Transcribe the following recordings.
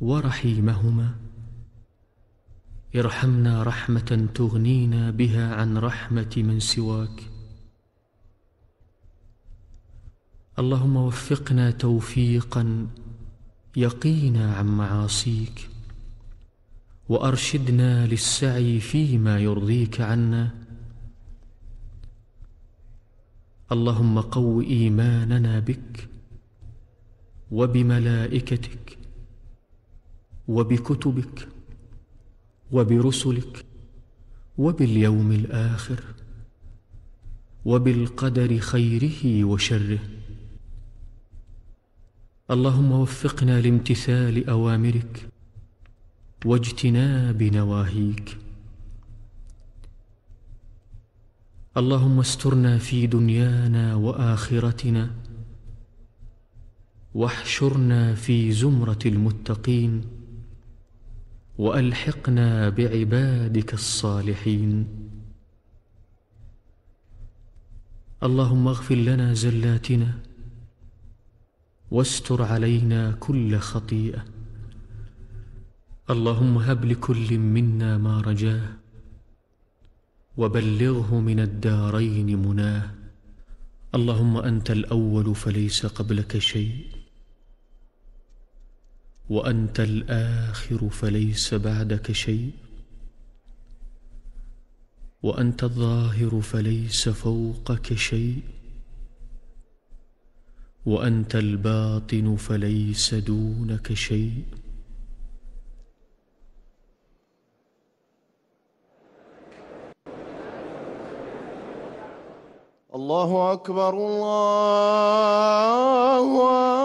ورحيمهما. ارحمنا رحمة تغنينا بها عن رحمة من سواك. اللهم وفقنا توفيقا يقينا عن معاصيك. وأرشدنا للسعي فيما يرضيك عنا. اللهم قو إيماننا بك وبملائكتك وبكتبك وبرسلك وباليوم الآخر وبالقدر خيره وشره. اللهم وفقنا لامتثال أوامرك واجتناب نواهيك. اللهم استرنا في دنيانا وآخرتنا واحشرنا في زمرة المتقين. وألحقنا بعبادك الصالحين. اللهم اغفر لنا زلاتنا واستر علينا كل خطيئة. اللهم هب لكل منا ما رجاه وبلغه من الدارين مناه. اللهم أنت الأول فليس قبلك شيء. وأنت الآخر فليس بعدك شيء. وأنت الظاهر فليس فوقك شيء. وأنت الباطن فليس دونك شيء. الله أكبر الله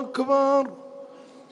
أكبر.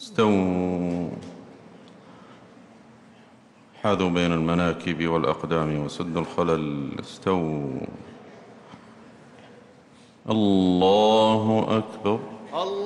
استووا حاذوا بين المناكب والأقدام وسدوا الخلل. استووا الله أكبر. الله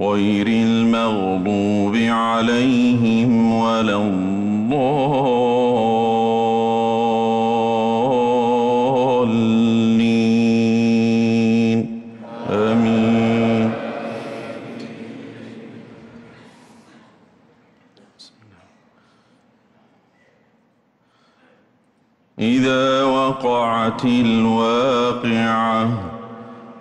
غير المغضوب عليهم ولا الضالين. آمين. إذا وقعت الواقعة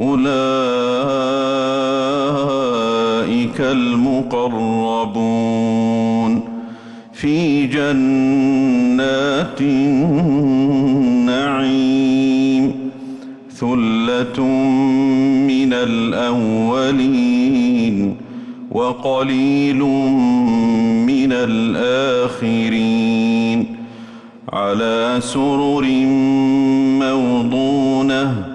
أولئك المقربون في جنات النعيم ثلة من الأولين وقليل من الآخرين على سرر موضونة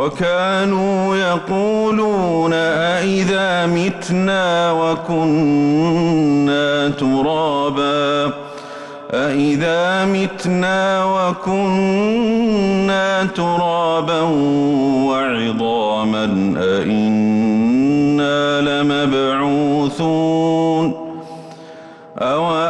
وكانوا يقولون أئذا متنا وكنا ترابا؟ أئذا متنا وكنا ترابا وعظاما؟ أئنا لمبعوثون؟ أو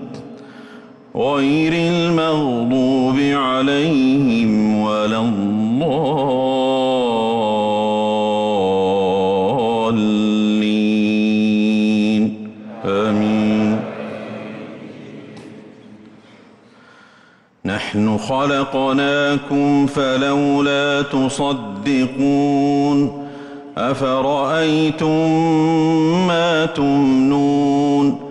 غير المغضوب عليهم ولا الضالين. آمين. نحن خلقناكم فلولا تصدقون. أفرأيتم ما تمنون؟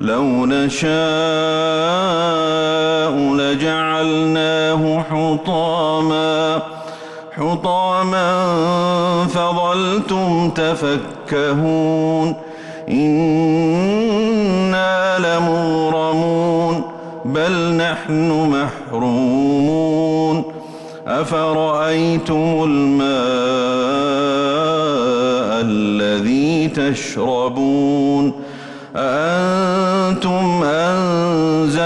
لو نشاء لجعلناه حطاما حطاما فظلتم تفكهون. إنا لمغرمون بل نحن محرومون. أفرأيتم الماء الذي تشربون؟ أأنتم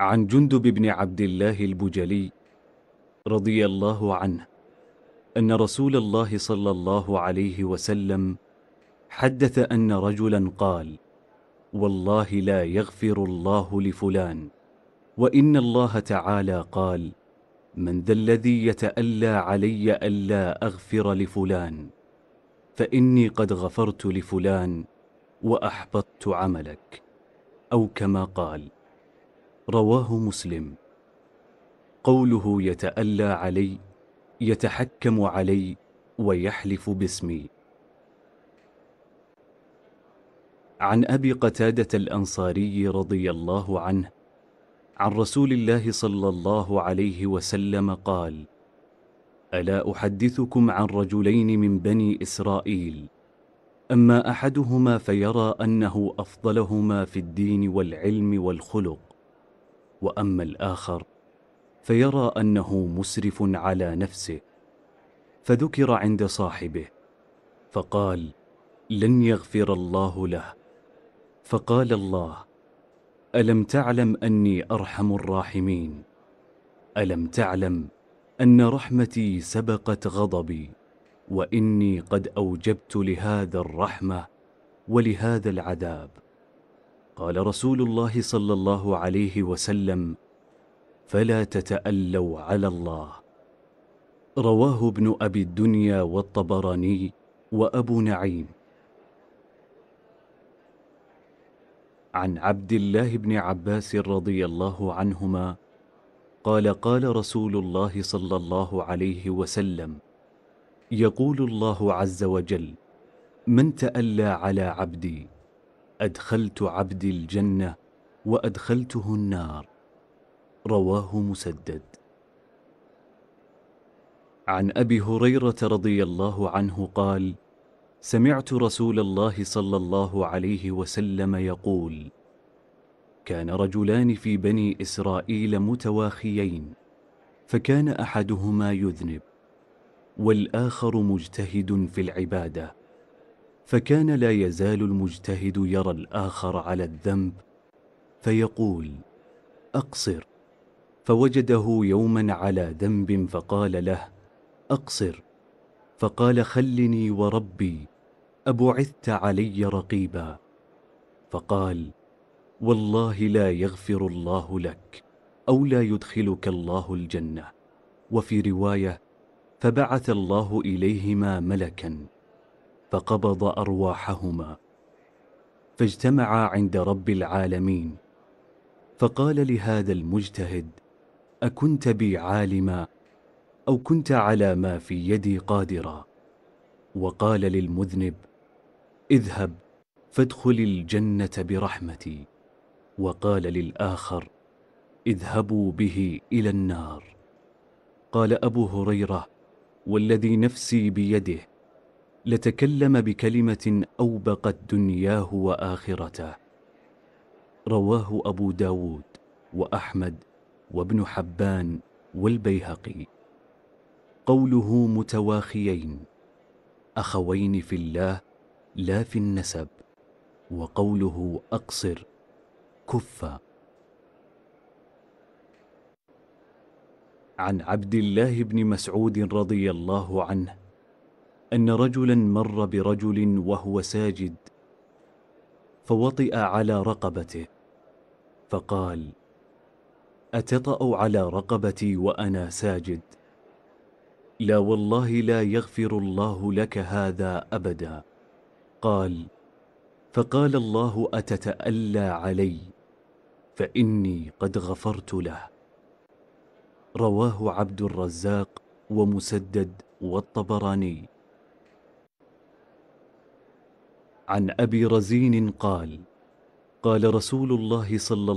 عن جندب بن عبد الله البجلي رضي الله عنه أن رسول الله صلى الله عليه وسلم حدث أن رجلا قال والله لا يغفر الله لفلان وإن الله تعالى قال من ذا الذي يتألى علي ألا أغفر لفلان فإني قد غفرت لفلان وأحبطت عملك أو كما قال. رواه مسلم. قوله يتألى علي يتحكم علي ويحلف باسمي. عن أبي قتادة الأنصاري رضي الله عنه عن رسول الله صلى الله عليه وسلم قال ألا أحدثكم عن رجلين من بني إسرائيل أما أحدهما فيرى أنه أفضلهما في الدين والعلم والخلق وأما الآخر فيرى أنه مسرف على نفسه فذكر عند صاحبه فقال لن يغفر الله له. فقال الله ألم تعلم أني أرحم الراحمين؟ ألم تعلم أن رحمتي سبقت غضبي؟ وإني قد أوجبت لهذا الرحمة ولهذا العذاب. قال رسول الله صلى الله عليه وسلم فلا تتألوا على الله. رواه ابن أبي الدنيا والطبراني وأبو نعيم. عن عبد الله بن عباس رضي الله عنهما قال قال رسول الله صلى الله عليه وسلم يقول الله عز وجل من تألى على عبدي أدخلت عبدي الجنة وأدخلته النار. رواه مسدد. عن أبي هريرة رضي الله عنه قال سمعت رسول الله صلى الله عليه وسلم يقول كان رجلان في بني إسرائيل متواخيين فكان أحدهما يذنب والآخر مجتهد في العبادة. فكان لا يزال المجتهد يرى الآخر على الذنب فيقول أقصر. فوجده يوما على ذنب فقال له أقصر. فقال خلني وربي أبعثت علي رقيبا. فقال والله لا يغفر الله لك أو لا يدخلك الله الجنة. وفي رواية فبعث الله إليهما ملكا. فقبض أرواحهما فاجتمعا عند رب العالمين فقال لهذا المجتهد أكنت بي عالما أو كنت على ما في يدي قادرا؟ وقال للمذنب اذهب فادخل الجنة برحمتي. وقال للآخر اذهبوا به إلى النار. قال أبو هريرة والذي نفسي بيده لتكلم بكلمة أوبقت دنياه وآخرته. رواه أبو داود وأحمد وابن حبان والبيهقي. قوله متواخيين أخوين في الله لا في النسب وقوله أقصر كف عن عبد الله بن مسعود رضي الله عنه أن رجلا مر برجل وهو ساجد فوطئ على رقبته فقال أتطأ على رقبتي وأنا ساجد؟ لا والله لا يغفر الله لك هذا أبدا. قال فقال الله أتتألى علي فإني قد غفرت له. رواه عبد الرزاق ومسدد والطبراني. عن أبي رزين قال قال رسول الله صلى